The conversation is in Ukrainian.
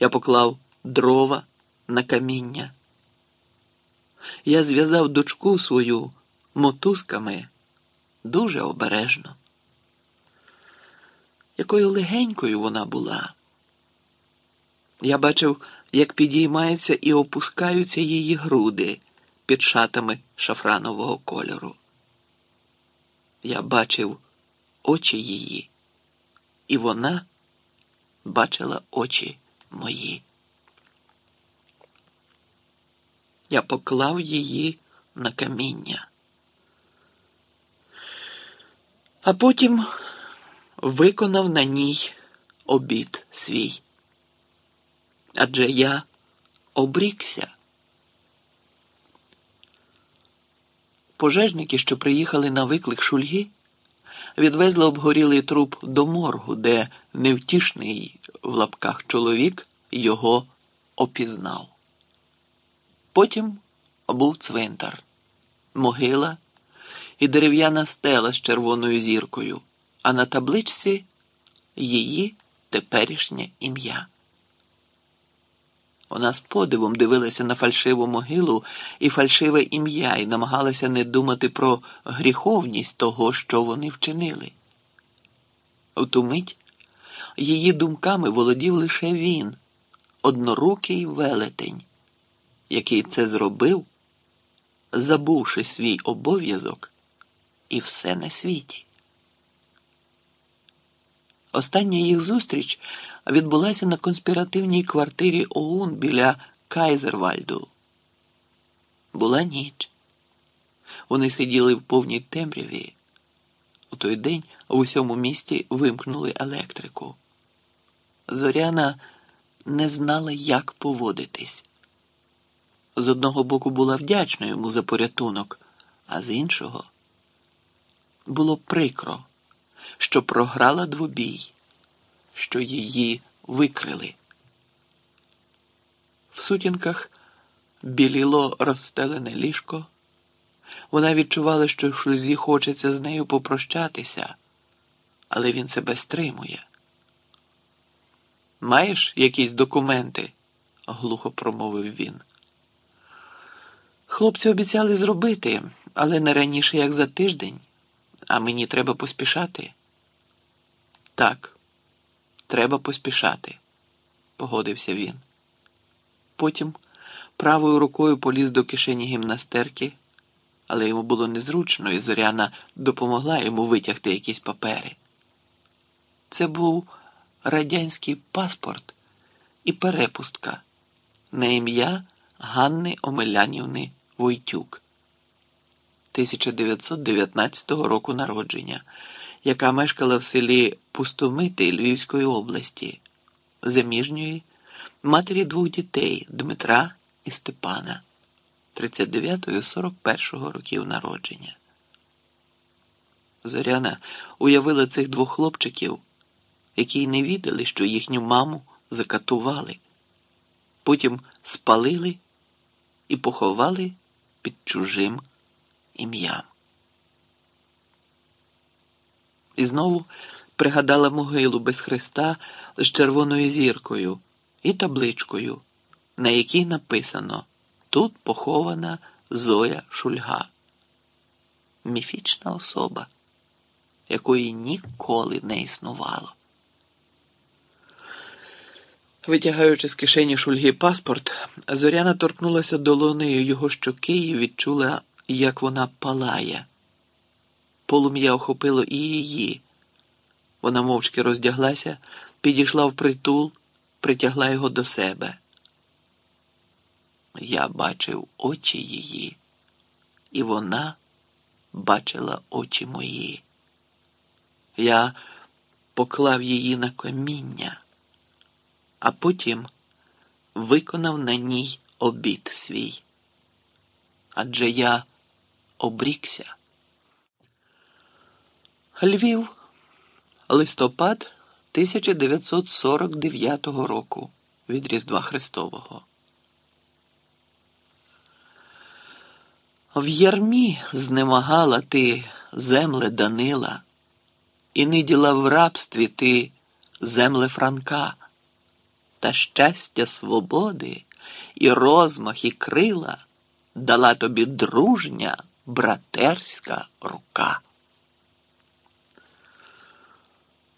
Я поклав дрова на каміння. Я зв'язав дочку свою мотузками дуже обережно. Якою легенькою вона була. Я бачив, як підіймаються і опускаються її груди під шатами шафранового кольору. Я бачив очі її, і вона бачила очі мої. Я поклав її на каміння. А потім виконав на ній обід свій. Адже я обрікся. Пожежники, що приїхали на виклик шульги, відвезли обгорілий труп до моргу, де невтішний в лапках чоловік його опізнав. Потім був цвинтар, могила і дерев'яна стела з червоною зіркою, а на табличці її теперішнє ім'я. Вона з подивом дивилася на фальшиву могилу і фальшиве ім'я і намагалася не думати про гріховність того, що вони вчинили. У ту мить її думками володів лише він, однорукий велетень, який це зробив, забувши свій обов'язок і все на світі. Остання їх зустріч відбулася на конспіративній квартирі ОУН біля Кайзервальду. Була ніч. Вони сиділи в повній темряві. У той день в усьому місті вимкнули електрику. Зоряна не знала, як поводитись. З одного боку була вдячна йому за порятунок, а з іншого було прикро що програла двобій, що її викрили. В сутінках біліло розстелене ліжко. Вона відчувала, що Шузі хочеться з нею попрощатися, але він себе стримує. Маєш якісь документи? глухо промовив він. Хлопці обіцяли зробити, але не раніше, як за тиждень, а мені треба поспішати. Так, треба поспішати, погодився він. Потім правою рукою поліз до кишені гімнастерки, але йому було незручно, і Зоряна допомогла йому витягти якісь папери. Це був радянський паспорт і перепустка на ім'я Ганни Омелянівни Войтюк 1919 року народження яка мешкала в селі Пустомити Львівської області, заміжньої, матері двох дітей Дмитра і Степана 39-41 років народження. Зоряна уявила цих двох хлопчиків, які й не відали, що їхню маму закатували, потім спалили і поховали під чужим ім'ям. І знову пригадала могилу без хреста з червоною зіркою і табличкою, на якій написано Тут похована Зоя Шульга. Міфічна особа, якої ніколи не існувало. Витягаючи з кишені шульги паспорт, Зоряна торкнулася долонею його щоки і відчула, як вона палає. Полум'я охопило і її. Вона мовчки роздяглася, підійшла в притул, притягла його до себе. Я бачив очі її, і вона бачила очі мої. Я поклав її на каміння, а потім виконав на ній обід свій. Адже я обрікся. Львів, листопад 1949 року від Різдва Христового. В ярмі знемагала ти земле Данила, і ниділа в рабстві ти земле Франка. Та щастя свободи, і розмах, і крила дала тобі дружня братерська рука.